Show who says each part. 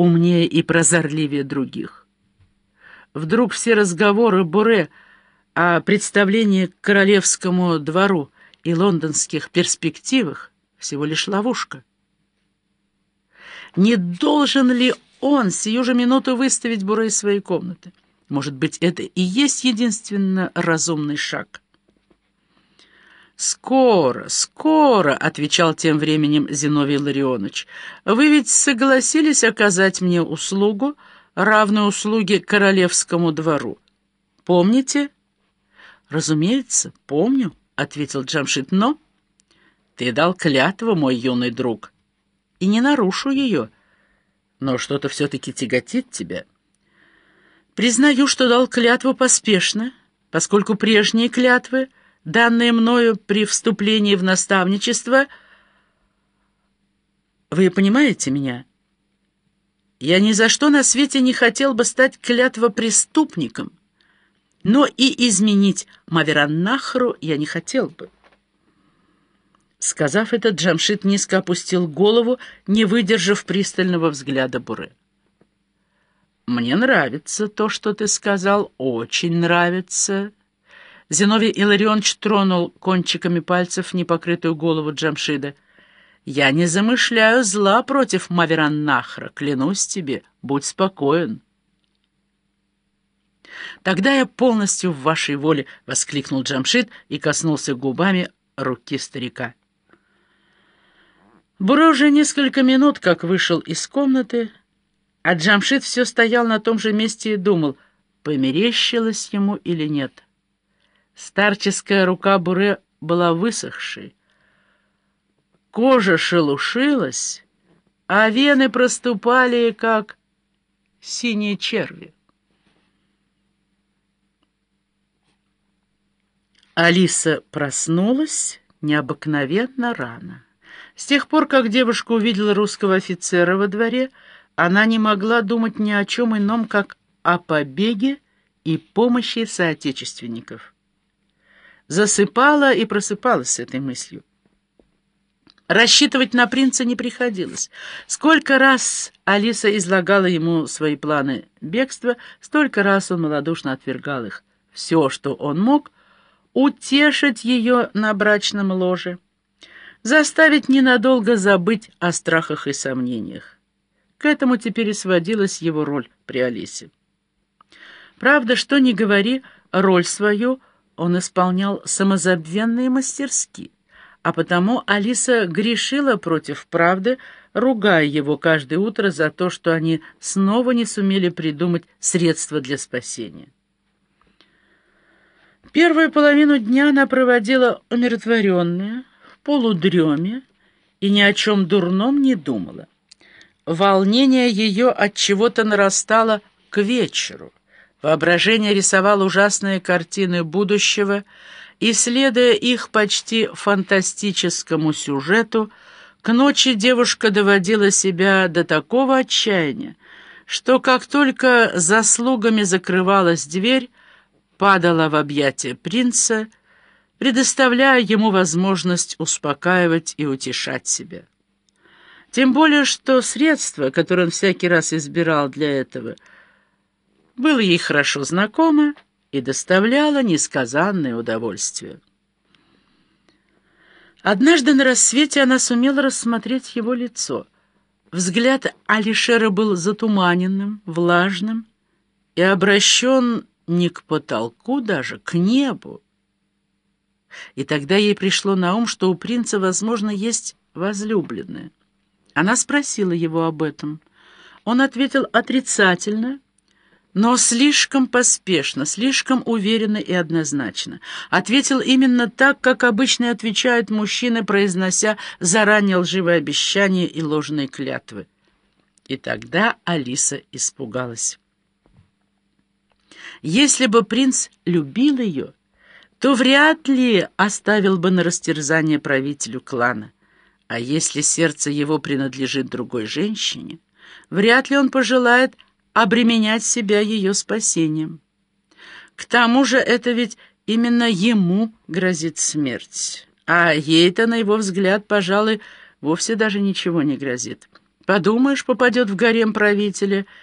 Speaker 1: умнее и прозорливее других. Вдруг все разговоры Буре о представлении к королевскому двору и лондонских перспективах всего лишь ловушка. Не должен ли он сию же минуту выставить Буре из своей комнаты? Может быть, это и есть единственно разумный шаг? «Скоро, скоро», — отвечал тем временем Зиновий Ларионович. «Вы ведь согласились оказать мне услугу, равную услуге королевскому двору. Помните?» «Разумеется, помню», — ответил Джамшит, — «но...» «Ты дал клятву, мой юный друг, и не нарушу ее, но что-то все-таки тяготит тебя». «Признаю, что дал клятву поспешно, поскольку прежние клятвы, данные мною при вступлении в наставничество...» «Вы понимаете меня?» Я ни за что на свете не хотел бы стать клятвопреступником, но и изменить Мавераннахру я не хотел бы. Сказав это, Джамшит низко опустил голову, не выдержав пристального взгляда Буре. «Мне нравится то, что ты сказал, очень нравится». Зиновий Илларионович тронул кончиками пальцев непокрытую голову Джамшида. «Я не замышляю зла против Мавераннахра, клянусь тебе, будь спокоен». «Тогда я полностью в вашей воле!» — воскликнул Джамшит и коснулся губами руки старика. Буро уже несколько минут как вышел из комнаты, а Джамшит все стоял на том же месте и думал, померещилось ему или нет. Старческая рука Буре была высохшей. Кожа шелушилась, а вены проступали, как синие черви. Алиса проснулась необыкновенно рано. С тех пор, как девушка увидела русского офицера во дворе, она не могла думать ни о чем ином, как о побеге и помощи соотечественников. Засыпала и просыпалась с этой мыслью. Рассчитывать на принца не приходилось. Сколько раз Алиса излагала ему свои планы бегства, столько раз он малодушно отвергал их. Все, что он мог — утешить ее на брачном ложе, заставить ненадолго забыть о страхах и сомнениях. К этому теперь и сводилась его роль при Алисе. Правда, что ни говори, роль свою он исполнял самозабвенно и мастерски, а потому Алиса грешила против правды, ругая его каждое утро за то, что они снова не сумели придумать средства для спасения. Первую половину дня она проводила умиротворенная, в полудреме и ни о чем дурном не думала. Волнение ее от чего-то нарастало к вечеру. Воображение рисовало ужасные картины будущего, и, следуя их почти фантастическому сюжету, к ночи девушка доводила себя до такого отчаяния, что как только заслугами закрывалась дверь, падала в объятия принца, предоставляя ему возможность успокаивать и утешать себя. Тем более, что средство, которое он всякий раз избирал для этого, было ей хорошо знакомо и доставляло несказанное удовольствие. Однажды на рассвете она сумела рассмотреть его лицо. Взгляд Алишера был затуманенным, влажным и обращен не к потолку даже, к небу. И тогда ей пришло на ум, что у принца, возможно, есть возлюбленная. Она спросила его об этом. Он ответил отрицательно, но слишком поспешно, слишком уверенно и однозначно. Ответил именно так, как обычно отвечают мужчины, произнося заранее лживые обещания и ложные клятвы. И тогда Алиса испугалась. Если бы принц любил ее, то вряд ли оставил бы на растерзание правителю клана. А если сердце его принадлежит другой женщине, вряд ли он пожелает обременять себя ее спасением. К тому же это ведь именно ему грозит смерть, а ей-то, на его взгляд, пожалуй, вовсе даже ничего не грозит. Подумаешь, попадет в гарем правителя —